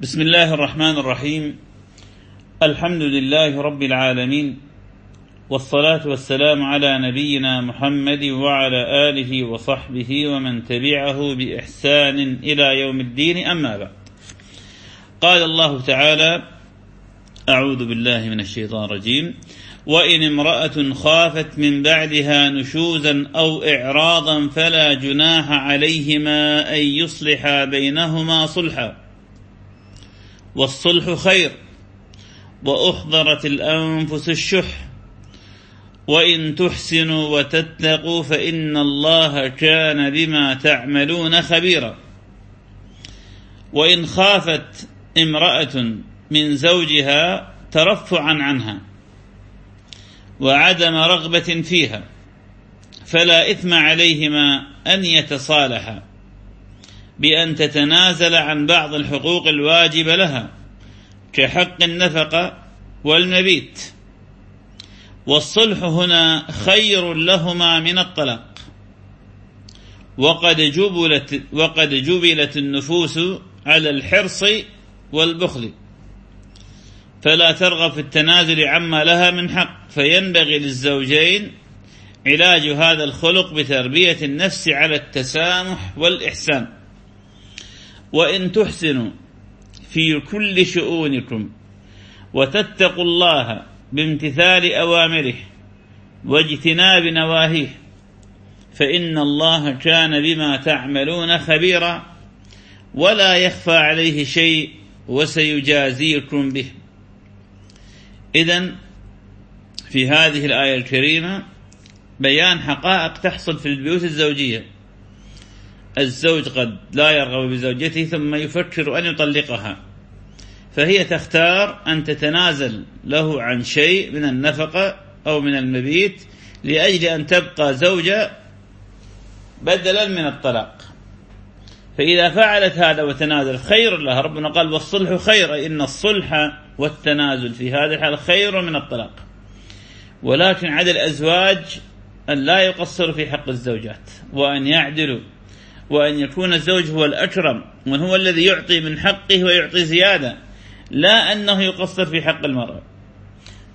بسم الله الرحمن الرحيم. الحمد لله رب العالمين والصلاة والسلام على نبينا محمد وعلى آله وصحبه ومن تبعه بإحسان إلى يوم الدين. أما بعد قال الله تعالى أعوذ بالله من الشيطان الرجيم. وإن امرأة خافت من بعدها نشوزا أو إعراضا فلا جناح عليهما أن يصلحا بينهما صلحا. والصلح خير. وأحضرت الأنفس الشح. وإن تحسنوا وتتقوا فإن الله كان بما تعملون خبيرا. وإن خافت امرأة من زوجها ترفعا عنها. وعدم رغبة فيها. فلا إثم عليهما أن يتصالحا. بأن تتنازل عن بعض الحقوق الواجبة لها كحق النفقة والمبيت. والصلح هنا خير لهما من الطلاق. وقد جبلت, وقد جبلت النفوس على الحرص والبخل. فلا ترغب في التنازل عما لها من حق فينبغي للزوجين علاج هذا الخلق بتربية النفس على التسامح والإحسان. وإن تحسنوا في كل شؤونكم وتتقوا الله بامتثال أوامره واجتناب نواهيه فإن الله كان بما تعملون خبيرا ولا يخفى عليه شيء وسيجازيكم به. إذا في هذه الآية الكريمة بيان حقائق تحصل في البيوت الزوجية. الزوج قد لا يرغب بزوجته ثم يفكر أن يطلقها. فهي تختار أن تتنازل له عن شيء من النفقة أو من المبيت لأجل أن تبقى زوجة بدلا من الطلاق. فإذا فعلت هذا وتنازل خير لها ربنا قال والصلح خير إن الصلح والتنازل في هذه الحال خير من الطلاق. ولكن عدل الأزواج أن لا يقصروا في حق الزوجات وأن يعدلوا وأن يكون الزوج هو الأكرم ومن هو الذي يعطي من حقه ويعطي زيادة لا أنه يقصر في حق المرأة.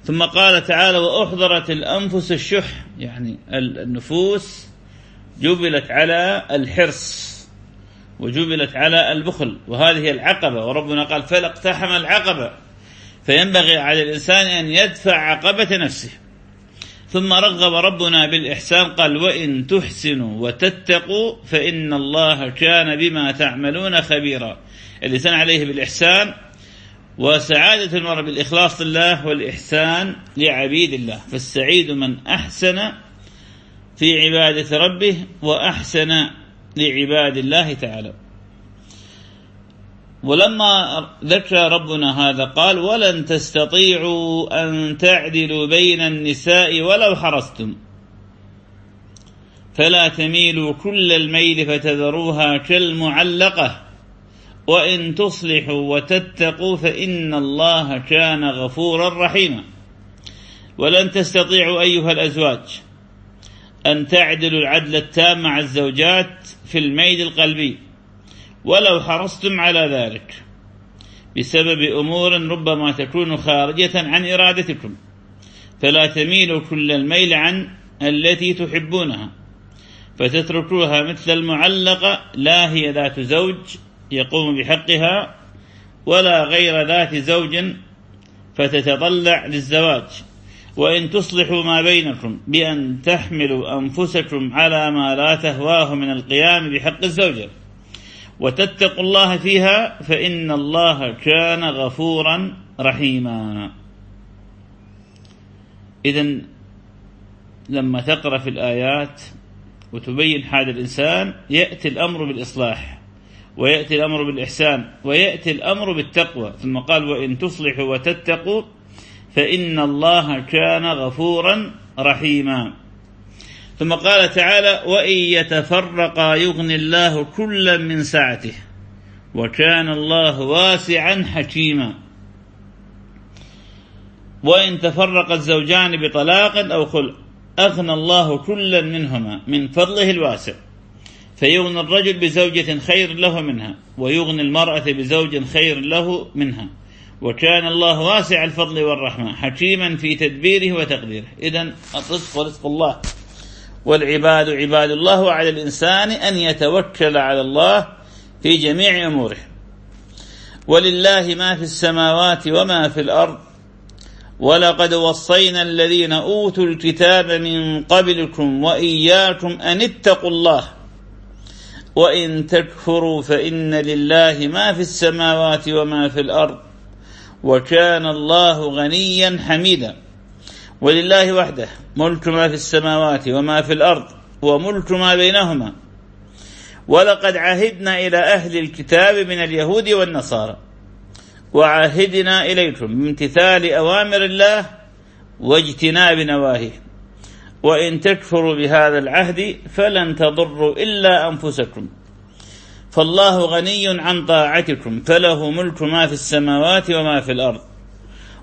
ثم قال تعالى وأحضرت الأنفس الشح يعني النفوس جبلت على الحرص وجبلت على البخل وهذه العقبة. وربنا قال فلا اقتحم العقبة. فينبغي على الإنسان أن يدفع عقبة نفسه. ثم رغب ربنا بالإحسان قال وإن تحسنوا وتتقوا فإن الله كان بما تعملون خبيرا. الإنسان عليه بالإحسان وسعادة المرء بالإخلاص لله والإحسان لعبيد الله فالسعيد من أحسن في عبادة ربه وأحسن لعباد الله تعالى. ولما ذكر ربنا هذا قال ولن تستطيعوا أن تعدلوا بين النساء ولو حرصتم. فلا تميلوا كل الميل فتذروها كالمعلقة. وإن تصلحوا وتتقوا فإن الله كان غفورا رحيما. ولن تستطيعوا أيها الأزواج أن تعدلوا العدل التام مع الزوجات في الميل القلبي. ولو حرصتم على ذلك بسبب أمور ربما تكون خارجة عن إرادتكم فلا تميلوا كل الميل عن التي تحبونها فتتركوها مثل المعلقة لا هي ذات زوج يقوم بحقها ولا غير ذات زوج فتتطلع للزواج وإن تصلحوا ما بينكم بأن تحملوا أنفسكم على ما لا تهواه من القيام بحق الزوجة. وتتقوا الله فيها فإن الله كان غفورا رحيما. إذا لما تقرأ في الآيات وتبين حال الإنسان يأتي الأمر بالإصلاح ويأتي الأمر بالإحسان ويأتي الأمر بالتقوى. ثم قال وإن تصلحوا وتتقوا فإن الله كان غفورا رحيما. ثم قال تعالى وإن يتفرقا يغني الله كلا من سعته وكان الله واسعا حكيما. وإن تفرق الزوجان بطلاق أو خلق أغنى الله كلا منهما من فضله الواسع فيغني الرجل بزوجة خير له منها ويغني المرأة بزوج خير له منها وكان الله واسع الفضل والرحمة حكيما في تدبيره وتقديره. إذا الرزق ورزق الله. والعباد عباد الله وعلى الإنسان أن يتوكل على الله في جميع أموره. ولله ما في السماوات وما في الأرض. ولقد وصينا الذين أوتوا الكتاب من قبلكم وإياكم أن اتقوا الله. وإن تكفروا فإن لله ما في السماوات وما في الأرض. وكان الله غنيا حميدا. ولله وحده ملك ما في السماوات وما في الأرض وملك ما بينهما. ولقد عهدنا إلى أهل الكتاب من اليهود والنصارى. وعهدنا إليكم بامتثال أوامر الله واجتناب نواهيه. وإن تكفروا بهذا العهد فلن تضروا إلا أنفسكم. فالله غني عن طاعتكم فله ملك ما في السماوات وما في الأرض.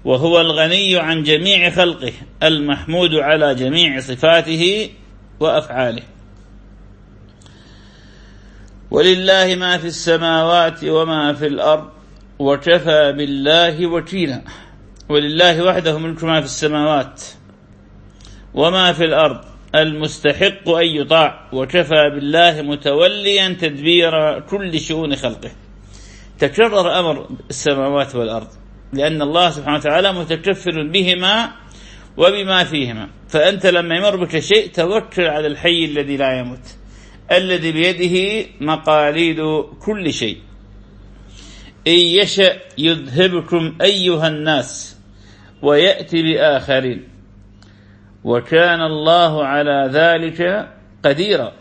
وهو الغني عن جميع خلقه المحمود على جميع صفاته وأفعاله. ولله ما في السماوات وما في الأرض وكفى بالله وكيلا. ولله وحده ملك ما في السماوات وما في الأرض المستحق أن يطاع وكفى بالله متوليا تدبير كل شؤون خلقه. تكرر أمر السماوات والأرض. لأن الله سبحانه وتعالى متكفل بهما وبما فيهما. فأنت لما يمر بك شيء توكل على الحي الذي لا يموت الذي بيده مقاليد كل شيء. إن يشأ يذهبكم أيها الناس ويأتي بآخرين. وكان الله على ذلك قديرا.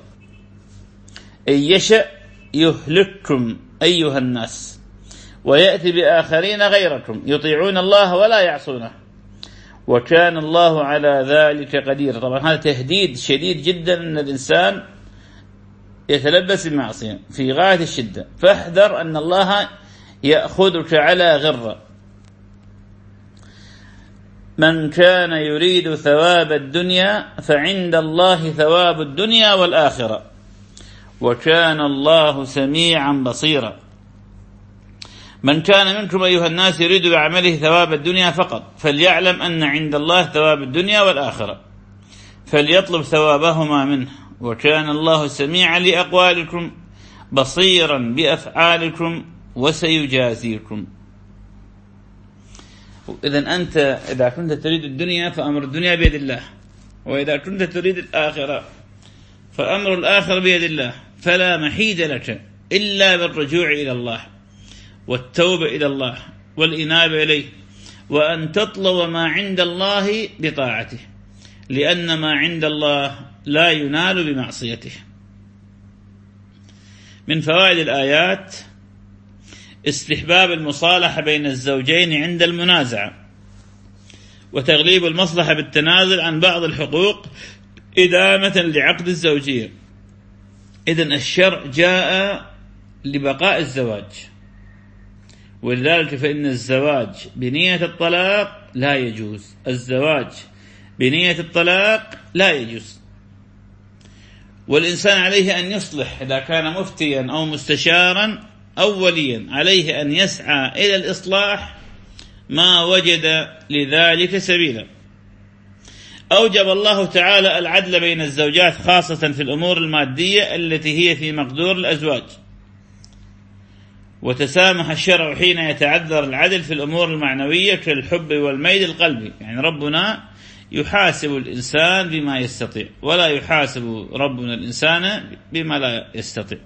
إن يشأ يهلككم أيها الناس. ويأتي بآخرين غيركم يطيعون الله ولا يعصونه. وكان الله على ذلك قديرا طبعا هذا تهديد شديد جدا أن الإنسان يتلبس المعصية في غاية الشدة. فاحذر أن الله يأخذك على غرة. من كان يريد ثواب الدنيا فعند الله ثواب الدنيا والآخرة. وكان الله سميعا بصيرا. من كان منكم أيها الناس يريد بعمله ثواب الدنيا فقط فليعلم أن عند الله ثواب الدنيا والآخرة. فليطلب ثوابهما منه. وكان الله سميعا لأقوالكم بصيرا بأفعالكم وسيجازيكم. إذا أنت إذا كنت تريد الدنيا فأمر الدنيا بيد الله. وإذا كنت تريد الآخرة فأمر الآخر بيد الله. فلا محيد لك إلا بالرجوع إلى الله. والتوبة إلى الله والإنابة إليه وأن تطلب ما عند الله بطاعته لأن ما عند الله لا ينال بمعصيته. من فوائد الآيات استحباب المصالحة بين الزوجين عند المنازعة وتغليب المصلحة بالتنازل عن بعض الحقوق إدامة لعقد الزوجية. إذا الشرع جاء لبقاء الزواج. ولذلك فإن الزواج بنية الطلاق لا يجوز. الزواج بنية الطلاق لا يجوز. والإنسان عليه أن يصلح إذا كان مفتيا أو مستشارا أوليا عليه أن يسعى إلى الإصلاح ما وجد لذلك سبيلا. أوجب الله تعالى العدل بين الزوجات خاصة في الأمور المادية التي هي في مقدور الأزواج. وتسامح الشرع حين يتعذر العدل في الأمور المعنوية كالحب والميل القلبي. يعني ربنا يحاسب الإنسان بما يستطيع ولا يحاسب ربنا الإنسان بما لا يستطيع.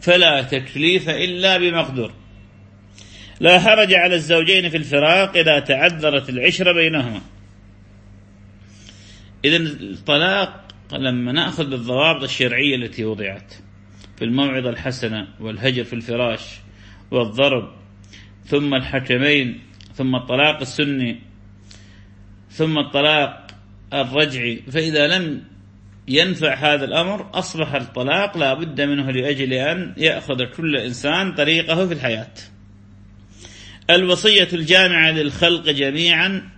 فلا تكليف إلا بمقدور. لا حرج على الزوجين في الفراق إذا تعذرت العشرة بينهما. إذا الطلاق لما نأخذ بالضوابط الشرعية التي وضعت في الموعظة الحسنة والهجر في الفراش والضرب ثم الحكمين ثم الطلاق السني ثم الطلاق الرجعي. فإذا لم ينفع هذا الأمر أصبح الطلاق لا بد منه لأجل أن يأخذ كل إنسان طريقه في الحياة. الوصية الجامعة للخلق جميعا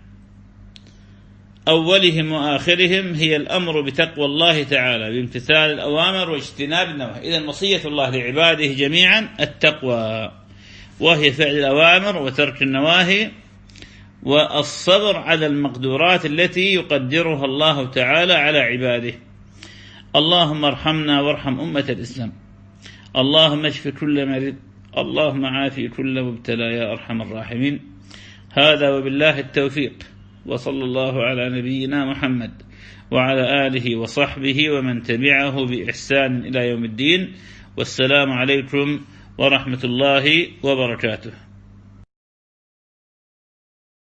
أولهم وآخرهم هي الأمر بتقوى الله تعالى بامتثال الأوامر واجتناب النواهي. إذا وصية الله لعباده جميعا التقوى وهي فعل الأوامر وترك النواهي والصبر على المقدورات التي يقدرها الله تعالى على عباده. اللهم ارحمنا وارحم أمة الإسلام. اللهم اشف كل مريض. اللهم عافي كل مبتلى يا أرحم الراحمين. هذا وبالله التوفيق. وصلى الله على نبينا محمد وعلى آله وصحبه ومن تبعه بإحسان إلى يوم الدين. والسلام عليكم ورحمة الله وبركاته.